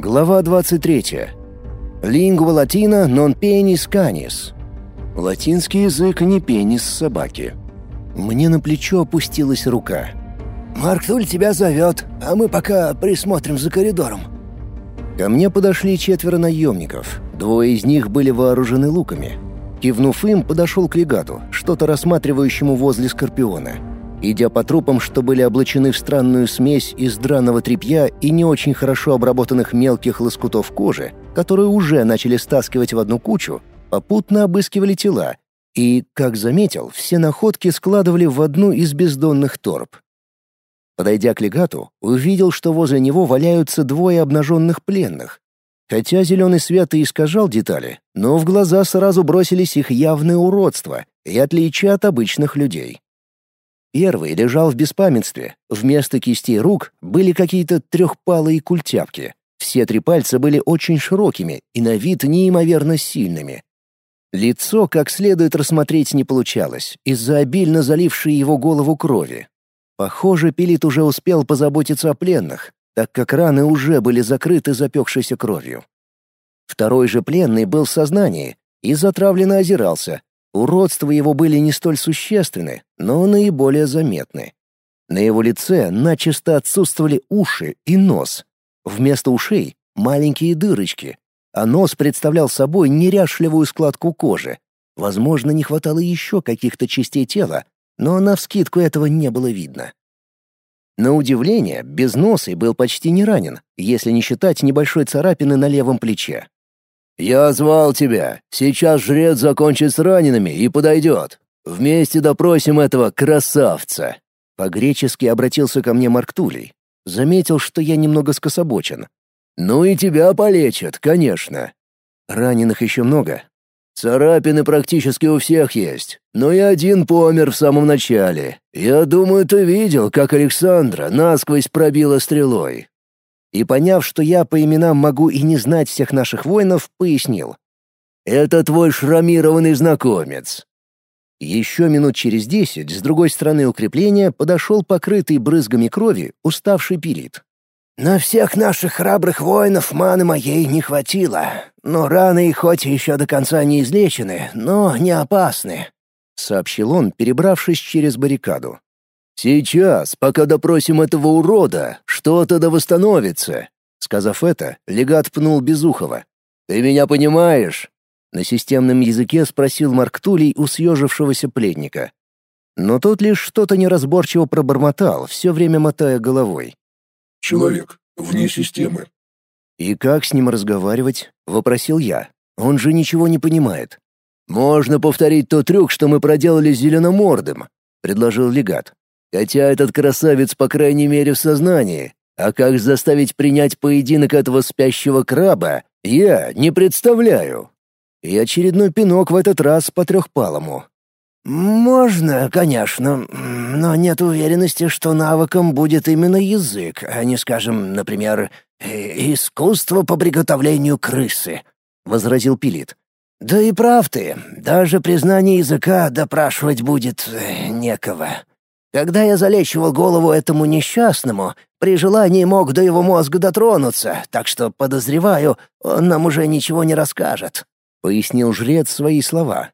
Глава 23. Лингва латина non penis canis. Латинский язык не пенис собаки. Мне на плечо опустилась рука. «Марк Туль тебя зовет, а мы пока присмотрим за коридором». Ко мне подошли четверо наемников. Двое из них были вооружены луками. Кивнув им, подошел к легату, что-то рассматривающему возле Скорпиона. Идя по трупам, что были облачены в странную смесь из драного тряпья и не очень хорошо обработанных мелких лоскутов кожи, которые уже начали стаскивать в одну кучу, попутно обыскивали тела и, как заметил, все находки складывали в одну из бездонных торб. Подойдя к легату, увидел, что возле него валяются двое обнаженных пленных. Хотя зеленый свет и искажал детали, но в глаза сразу бросились их явное уродство и отличие от обычных людей. Первый лежал в беспамятстве. Вместо кистей рук были какие-то трехпалые культяпки. Все три пальца были очень широкими и на вид неимоверно сильными. Лицо как следует рассмотреть не получалось, из-за обильно залившей его голову крови. Похоже, Пилит уже успел позаботиться о пленных, так как раны уже были закрыты запекшейся кровью. Второй же пленный был в сознании и затравленно озирался, Уродства его были не столь существенны, но наиболее заметны. На его лице начисто отсутствовали уши и нос. Вместо ушей — маленькие дырочки, а нос представлял собой неряшливую складку кожи. Возможно, не хватало еще каких-то частей тела, но на вскидку этого не было видно. На удивление, без носа был почти не ранен, если не считать небольшой царапины на левом плече. «Я звал тебя. Сейчас жрец закончит с ранеными и подойдет. Вместе допросим этого красавца». По-гречески обратился ко мне Марк Тулей. Заметил, что я немного скособочен. «Ну и тебя полечат, конечно». «Раненых еще много?» «Царапины практически у всех есть, но и один помер в самом начале. Я думаю, ты видел, как Александра насквозь пробила стрелой и, поняв, что я по именам могу и не знать всех наших воинов, пояснил. «Это твой шрамированный знакомец». Еще минут через десять с другой стороны укрепления подошел покрытый брызгами крови уставший пилит. «На всех наших храбрых воинов маны моей не хватило, но раны хоть еще до конца не излечены, но не опасны», — сообщил он, перебравшись через баррикаду. «Сейчас, пока допросим этого урода, что-то да восстановится». Сказав это, легат пнул Безухова. «Ты меня понимаешь?» На системном языке спросил Марк Тулей у съежившегося пленника. Но тот лишь что-то неразборчиво пробормотал, все время мотая головой. «Человек, вне системы». «И как с ним разговаривать?» — вопросил я. «Он же ничего не понимает». «Можно повторить тот трюк, что мы проделали с зеленомордым», — предложил легат. Хотя этот красавец, по крайней мере, в сознании. А как заставить принять поединок этого спящего краба, я не представляю. И очередной пинок в этот раз по трехпалому. «Можно, конечно, но нет уверенности, что навыком будет именно язык, а не, скажем, например, э, искусство по приготовлению крысы», — возразил Пилит. «Да и прав ты, даже признание языка допрашивать будет э, некого. Когда я залечивал голову этому несчастному, при желании мог до его мозга дотронуться, так что, подозреваю, он нам уже ничего не расскажет», — пояснил жрец свои слова.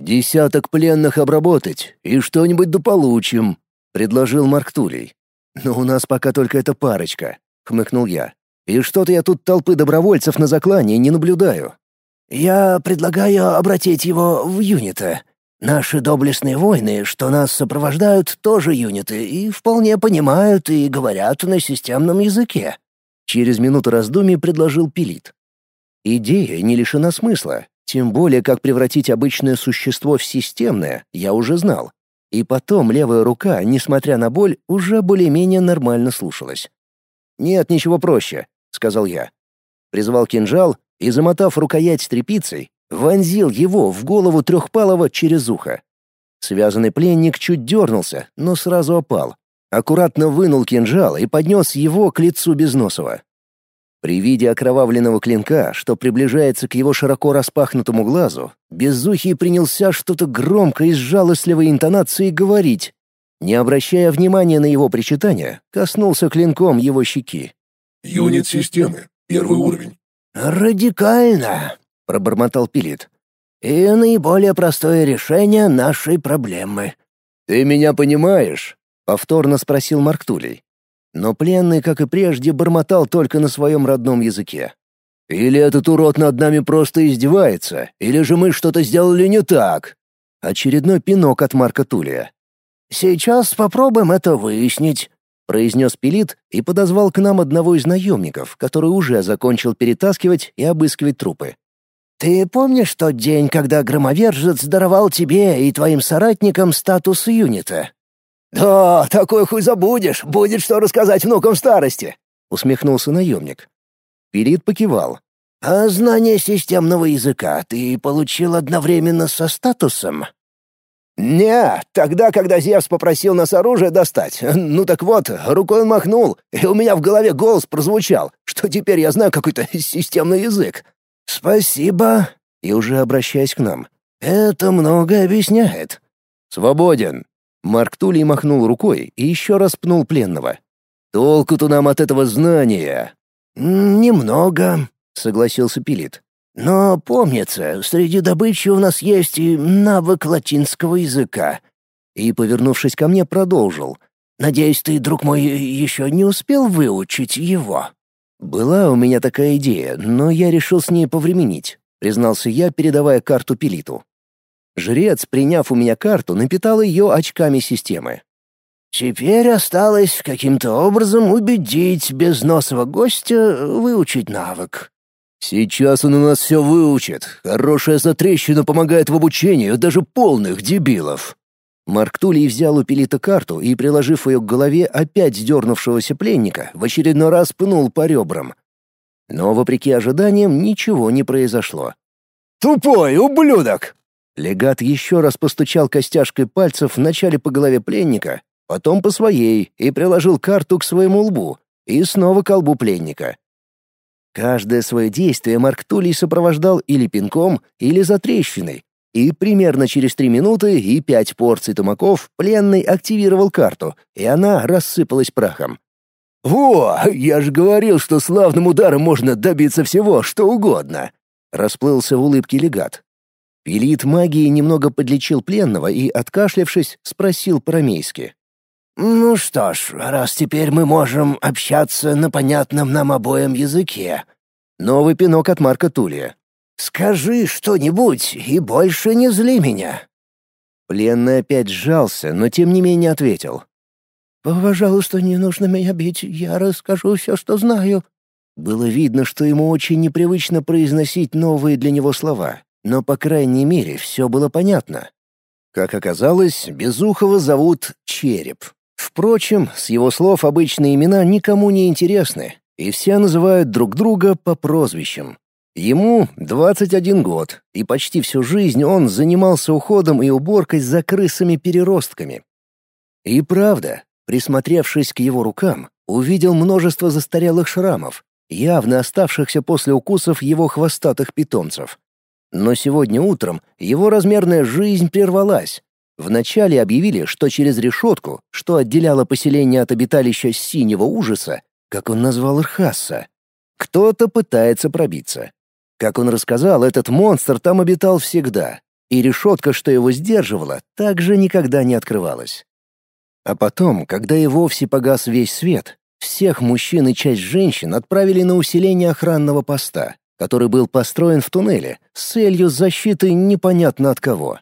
«Десяток пленных обработать и что-нибудь дополучим», — предложил Марк Тулей. «Но у нас пока только эта парочка», — хмыкнул я. «И что-то я тут толпы добровольцев на заклание не наблюдаю». «Я предлагаю обратить его в юнита», Наши доблестные воины, что нас сопровождают, тоже юниты и вполне понимают и говорят на системном языке». Через минуту раздумий предложил Пилит. Идея не лишена смысла, тем более как превратить обычное существо в системное, я уже знал. И потом левая рука, несмотря на боль, уже более-менее нормально слушалась. «Нет, ничего проще», — сказал я. Призвал кинжал и, замотав рукоять тряпицей, вонзил его в голову Трехпалова через ухо. Связанный пленник чуть дернулся, но сразу опал. Аккуратно вынул кинжал и поднес его к лицу Безносова. При виде окровавленного клинка, что приближается к его широко распахнутому глазу, Безухий принялся что-то громко и с жалостливой интонацией говорить. Не обращая внимания на его причитания, коснулся клинком его щеки. «Юнит системы. Первый уровень. «Радикально», — пробормотал Пилит. «И наиболее простое решение нашей проблемы». «Ты меня понимаешь?» — повторно спросил Марктулей. Но пленный, как и прежде, бормотал только на своем родном языке. «Или этот урод над нами просто издевается, или же мы что-то сделали не так?» Очередной пинок от Марка Тулия. «Сейчас попробуем это выяснить», — произнес Пилит и подозвал к нам одного из наемников, который уже закончил перетаскивать и обыскивать трупы. «Ты помнишь тот день, когда громовержец даровал тебе и твоим соратникам статус юнита?» «Да, такой хуй забудешь, будет что рассказать внукам старости», — усмехнулся наемник. Пилит покивал. «А знание системного языка ты получил одновременно со статусом?» «Не, тогда, когда Зевс попросил нас оружие достать. Ну так вот, рукой он махнул, и у меня в голове голос прозвучал, что теперь я знаю какой-то системный язык». «Спасибо», и уже обращаясь к нам. «Это многое объясняет». «Свободен». Марк Тулей махнул рукой и еще раз пнул пленного. «Толку-то нам от этого знания». «Немного», — согласился Пилит. Но, помнится, среди добычи у нас есть и навык латинского языка. И, повернувшись ко мне, продолжил. Надеюсь, ты, друг мой, еще не успел выучить его. Была у меня такая идея, но я решил с ней повременить, признался я, передавая карту Пилиту. Жрец, приняв у меня карту, напитал ее очками системы. Теперь осталось каким-то образом убедить безносого гостя выучить навык. Сейчас он у нас все выучит. Хорошая затрещина помогает в обучении даже полных дебилов. Марк Тулей взял у Пелита карту и, приложив ее к голове опять сдернувшегося пленника, в очередной раз пнул по ребрам. Но, вопреки ожиданиям, ничего не произошло. «Тупой ублюдок!» Легат еще раз постучал костяшкой пальцев вначале по голове пленника, потом по своей и приложил карту к своему лбу, и снова к лбу пленника. Каждое свое действие Марк Тулей сопровождал или пинком, или затрещиной, и примерно через три минуты и пять порций тумаков пленный активировал карту, и она рассыпалась прахом. «Во, я же говорил, что славным ударом можно добиться всего, что угодно!» Расплылся в улыбке легат. Пилит магии немного подлечил пленного и, откашлявшись, спросил по-рамейски. «Ну что ж, раз теперь мы можем общаться на понятном нам обоим языке». Новый пинок от Марка Тулия. «Скажи что-нибудь и больше не зли меня». Пленный опять сжался, но тем не менее ответил. «Пожалуйста, не нужно меня бить, я расскажу все, что знаю». Было видно, что ему очень непривычно произносить новые для него слова, но, по крайней мере, все было понятно. Как оказалось, Безухова зовут Череп. Впрочем, с его слов обычные имена никому не интересны, и все называют друг друга по прозвищам. Ему 21 год, и почти всю жизнь он занимался уходом и уборкой за крысами-переростками. И правда, присмотревшись к его рукам, увидел множество застарелых шрамов, явно оставшихся после укусов его хвостатых питомцев. Но сегодня утром его размерная жизнь прервалась, Вначале объявили, что через решетку, что отделяло поселение от обиталища синего ужаса, как он назвал Ирхасса, кто-то пытается пробиться. Как он рассказал, этот монстр там обитал всегда, и решетка, что его сдерживала, также никогда не открывалась. А потом, когда и вовсе погас весь свет, всех мужчин и часть женщин отправили на усиление охранного поста, который был построен в туннеле с целью защиты непонятно от кого.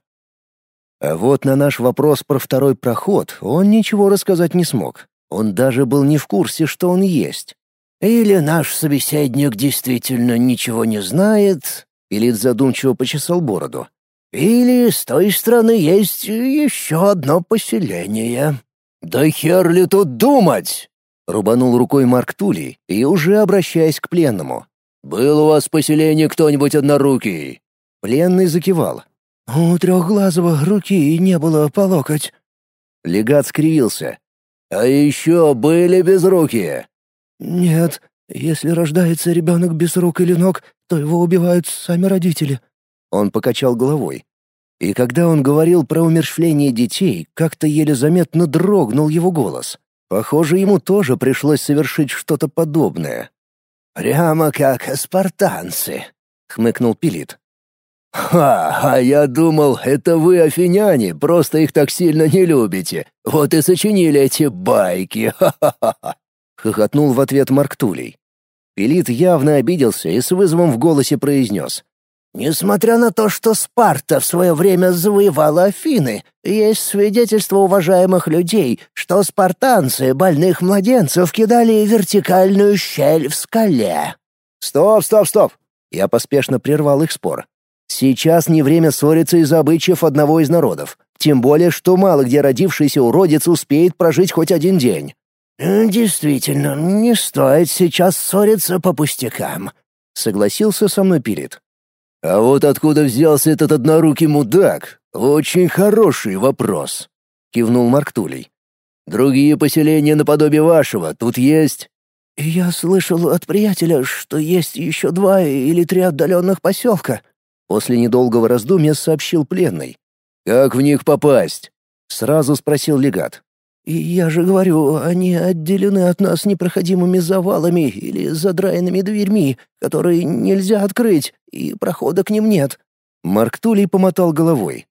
А вот на наш вопрос про второй проход он ничего рассказать не смог. Он даже был не в курсе, что он есть. «Или наш собеседник действительно ничего не знает», — Пилит задумчиво почесал бороду. «Или с той стороны есть еще одно поселение». «Да хер ли тут думать?» — рубанул рукой Марк Тули и уже обращаясь к пленному. «Был у вас в поселении кто-нибудь однорукий?» Пленный закивал. «У трехглазого руки не было по локоть». Легат скривился. «А еще были безрукие?» «Нет, если рождается ребенок без рук или ног, то его убивают сами родители». Он покачал головой. И когда он говорил про умерщвление детей, как-то еле заметно дрогнул его голос. Похоже, ему тоже пришлось совершить что-то подобное. прямо как спартанцы», — хмыкнул Пилит. «Ха, а я думал, это вы, афиняне, просто их так сильно не любите. Вот и сочинили эти байки, ха-ха-ха!» — хохотнул в ответ Марк Тулей. Пилит явно обиделся и с вызовом в голосе произнес. Несмотря на то, что Спарта в свое время завоевала Афины, есть свидетельство уважаемых людей, что спартанцы больных младенцев кидали вертикальную щель в скале. «Стоп, стоп, стоп!» Я поспешно прервал их спор. Сейчас не время ссориться из-за обычаев одного из народов. Тем более, что мало где родившийся уродец успеет прожить хоть один день. «Действительно, не стоит сейчас ссориться по пустякам», — согласился со мной Пирит. А вот откуда взялся этот однорукий мудак? Очень хороший вопрос, кивнул Марк Тулей. Другие поселения наподобие вашего тут есть? Я слышал от приятеля, что есть еще два или три отдаленных поселка. После недолгого раздумья сообщил пленный. Как в них попасть? Сразу спросил легат. «Я же говорю, они отделены от нас непроходимыми завалами или задраенными дверьми, которые нельзя открыть, и прохода к ним нет». Марк Тулей помотал головой.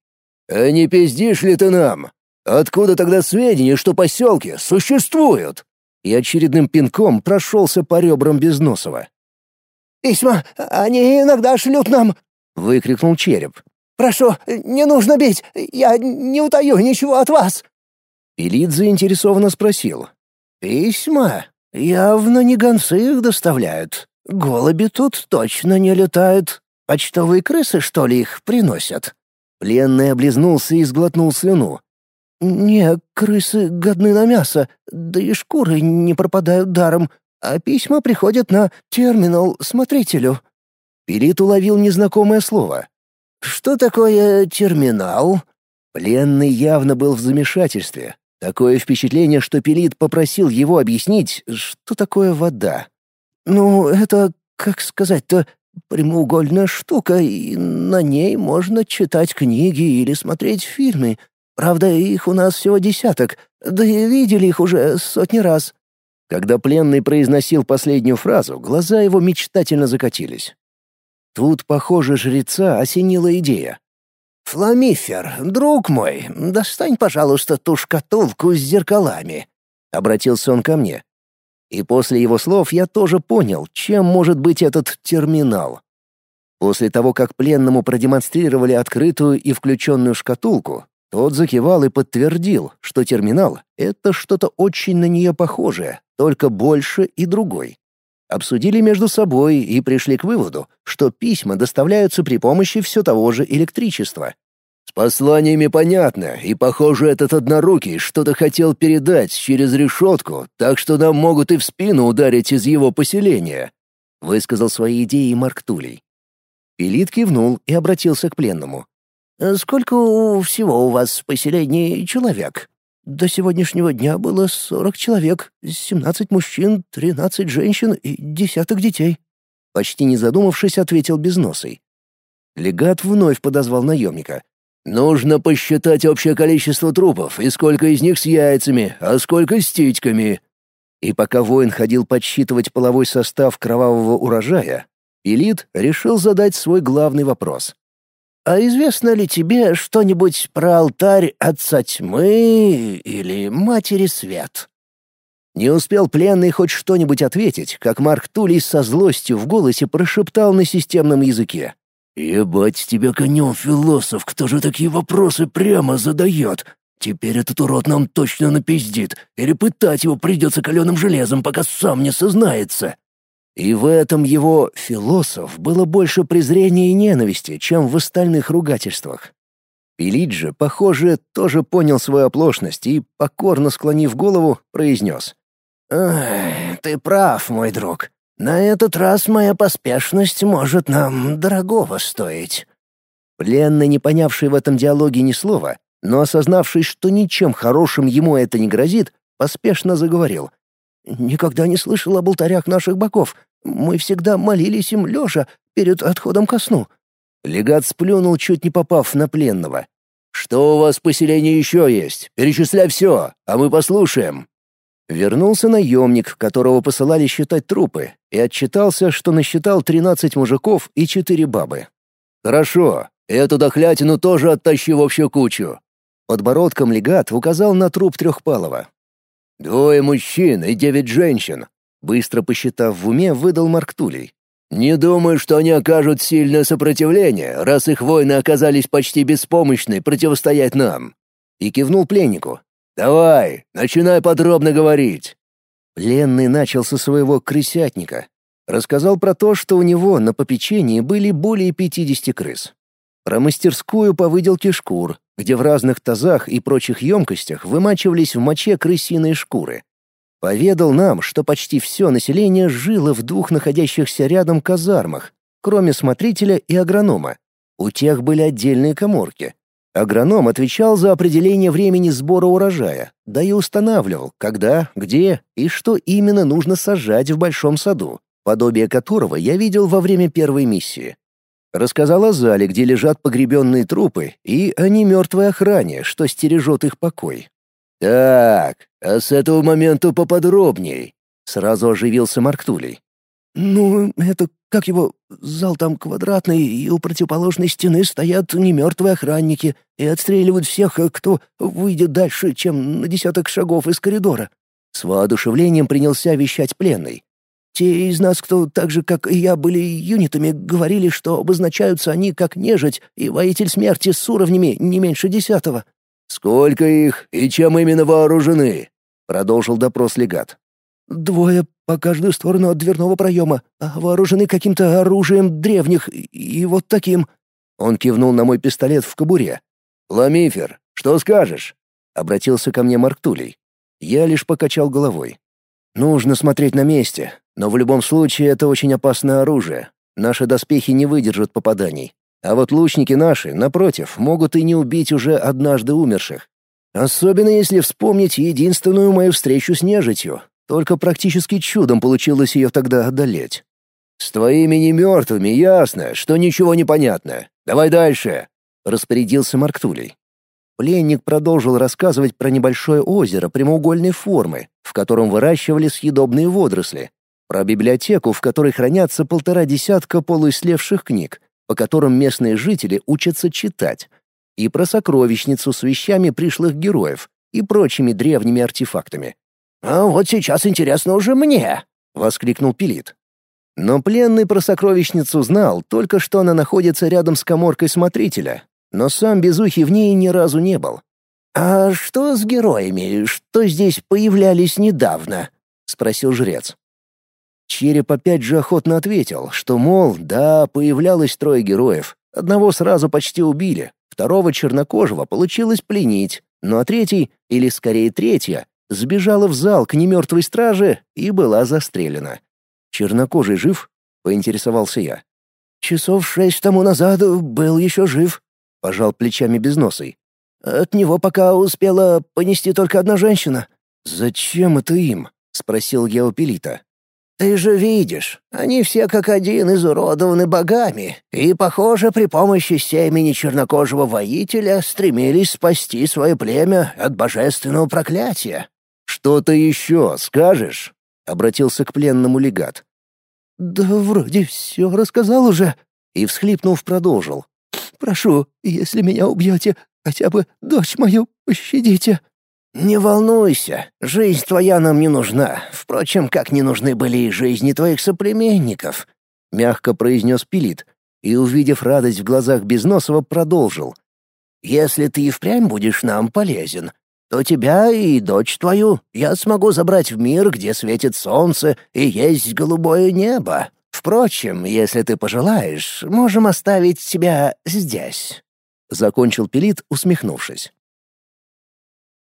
«А не пиздишь ли ты нам? Откуда тогда сведения, что поселки существуют?» И очередным пинком прошелся по ребрам Безносова. «Письма, они иногда шлют нам!» — выкрикнул череп. «Прошу, не нужно бить, я не утаю ничего от вас!» Пелит заинтересованно спросил. «Письма? Явно не гонцы их доставляют. Голуби тут точно не летают. Почтовые крысы, что ли, их приносят?» Пленный облизнулся и сглотнул слюну. «Не, крысы годны на мясо, да и шкуры не пропадают даром, а письма приходят на терминал смотрителю». Пелит уловил незнакомое слово. «Что такое терминал?» Пленный явно был в замешательстве. Такое впечатление, что Пелит попросил его объяснить, что такое вода. «Ну, это, как сказать-то, прямоугольная штука, и на ней можно читать книги или смотреть фильмы. Правда, их у нас всего десяток, да и видели их уже сотни раз». Когда пленный произносил последнюю фразу, глаза его мечтательно закатились. Тут, похоже, жреца осенила идея. «Фламифер, друг мой, достань, пожалуйста, ту шкатулку с зеркалами», — обратился он ко мне. И после его слов я тоже понял, чем может быть этот терминал. После того, как пленному продемонстрировали открытую и включенную шкатулку, тот закивал и подтвердил, что терминал — это что-то очень на нее похожее, только больше и другой. Обсудили между собой и пришли к выводу, что письма доставляются при помощи все того же электричества. С посланиями понятно, и, похоже, этот однорукий что-то хотел передать через решетку, так что нам могут и в спину ударить из его поселения», — высказал свои идеи Марк Тулей. Пилит кивнул и обратился к пленному. «Сколько всего у вас в поселении человек?» До сегодняшнего дня было сорок человек, семнадцать мужчин, тринадцать женщин и десяток детей. Почти не задумавшись, ответил Безносый. Легат вновь подозвал наемника. «Нужно посчитать общее количество трупов, и сколько из них с яйцами, а сколько с титьками». И пока воин ходил подсчитывать половой состав кровавого урожая, Элит решил задать свой главный вопрос. «А известно ли тебе что-нибудь про алтарь Отца Тьмы или Матери Свет?» Не успел пленный хоть что-нибудь ответить, как Марк Тулей со злостью в голосе прошептал на системном языке. «Ебать тебя конем, философ, кто же такие вопросы прямо задает? Теперь этот урод нам точно напиздит, или пытать его придется каленым железом, пока сам не сознается». И в этом его «философ» было больше презрения и ненависти, чем в остальных ругательствах. Пилиджи, похоже, тоже понял свою оплошность и, покорно склонив голову, произнес. «Ты прав, мой друг. На этот раз моя поспешность может нам дорогого стоить». Пленный, не понявший в этом диалоге ни слова, но осознавший, что ничем хорошим ему это не грозит, поспешно заговорил. «Никогда не слышал об алтарях наших богов. Мы всегда молились им лежа перед отходом ко сну». Легат сплюнул, чуть не попав на пленного. «Что у вас в поселении еще есть? Перечисляй все, а мы послушаем». Вернулся наемник, которого посылали считать трупы, и отчитался, что насчитал 13 мужиков и 4 бабы. «Хорошо, эту дохлятину тоже оттащи в общую кучу». Подбородком легат указал на труп Трехпалова. «Двое мужчин и девять женщин», — быстро посчитав в уме, выдал Марктулей. «Не думаю, что они окажут сильное сопротивление, раз их воины оказались почти беспомощны противостоять нам». И кивнул пленнику. «Давай, начинай подробно говорить». Пленный начал со своего крысятника. Рассказал про то, что у него на попечении были более 50 крыс. Про мастерскую по выделке шкур, где в разных тазах и прочих емкостях вымачивались в моче крысиные шкуры. Поведал нам, что почти все население жило в двух находящихся рядом казармах, кроме смотрителя и агронома. У тех были отдельные коморки. Агроном отвечал за определение времени сбора урожая, да и устанавливал, когда, где и что именно нужно сажать в большом саду, подобие которого я видел во время первой миссии. Рассказал о зале, где лежат погребенные трупы, и о немертвой охране, что стережет их покой. «Так, а с этого момента поподробней», — сразу оживился Марктулей. «Ну, это, как его, зал там квадратный, и у противоположной стены стоят немертвые охранники и отстреливают всех, кто выйдет дальше, чем на десяток шагов из коридора». С воодушевлением принялся вещать пленный. «Те из нас, кто так же, как и я, были юнитами, говорили, что обозначаются они как нежить и воитель смерти с уровнями не меньше десятого. «Сколько их и чем именно вооружены?» — продолжил допрос легат. «Двое по каждую сторону от дверного проема, а вооружены каким-то оружием древних и вот таким». Он кивнул на мой пистолет в кобуре. «Ламифер, что скажешь?» — обратился ко мне Марк Тулей. Я лишь покачал головой. «Нужно смотреть на месте, но в любом случае это очень опасное оружие. Наши доспехи не выдержат попаданий. А вот лучники наши, напротив, могут и не убить уже однажды умерших. Особенно если вспомнить единственную мою встречу с нежитью. Только практически чудом получилось ее тогда одолеть. «С твоими немертвыми ясно, что ничего не понятно. Давай дальше», — распорядился Марктулей. Пленник продолжил рассказывать про небольшое озеро прямоугольной формы, в котором выращивали съедобные водоросли, про библиотеку, в которой хранятся полтора десятка полуислевших книг, по которым местные жители учатся читать, и про сокровищницу с вещами пришлых героев и прочими древними артефактами. «А вот сейчас интересно уже мне!» — воскликнул Пилит. Но пленный про сокровищницу знал, только что она находится рядом с коморкой смотрителя, но сам Безухий в ней ни разу не был. «А что с героями, что здесь появлялись недавно?» — спросил жрец. Череп опять же охотно ответил, что, мол, да, появлялось трое героев. Одного сразу почти убили, второго чернокожего получилось пленить, ну а третий, или скорее третья, сбежала в зал к немертвой страже и была застрелена. «Чернокожий жив?» — поинтересовался я. «Часов шесть тому назад был еще жив», — пожал плечами безносый. «От него пока успела понести только одна женщина». «Зачем это им?» — спросил я у Пелита. Ты же видишь, они все как один изуродованы богами, и, похоже, при помощи семени чернокожего воителя стремились спасти свое племя от божественного проклятия. «Что-то еще скажешь?» — обратился к пленному легат. «Да вроде все рассказал уже», — и, всхлипнув, продолжил. «Прошу, если меня убьете, хотя бы дочь мою пощадите». «Не волнуйся, жизнь твоя нам не нужна, впрочем, как не нужны были и жизни твоих соплеменников», — мягко произнес Пилит, и, увидев радость в глазах Безносова, продолжил. «Если ты и впрямь будешь нам полезен, то тебя и дочь твою я смогу забрать в мир, где светит солнце и есть голубое небо. Впрочем, если ты пожелаешь, можем оставить тебя здесь». Закончил Пилит, усмехнувшись.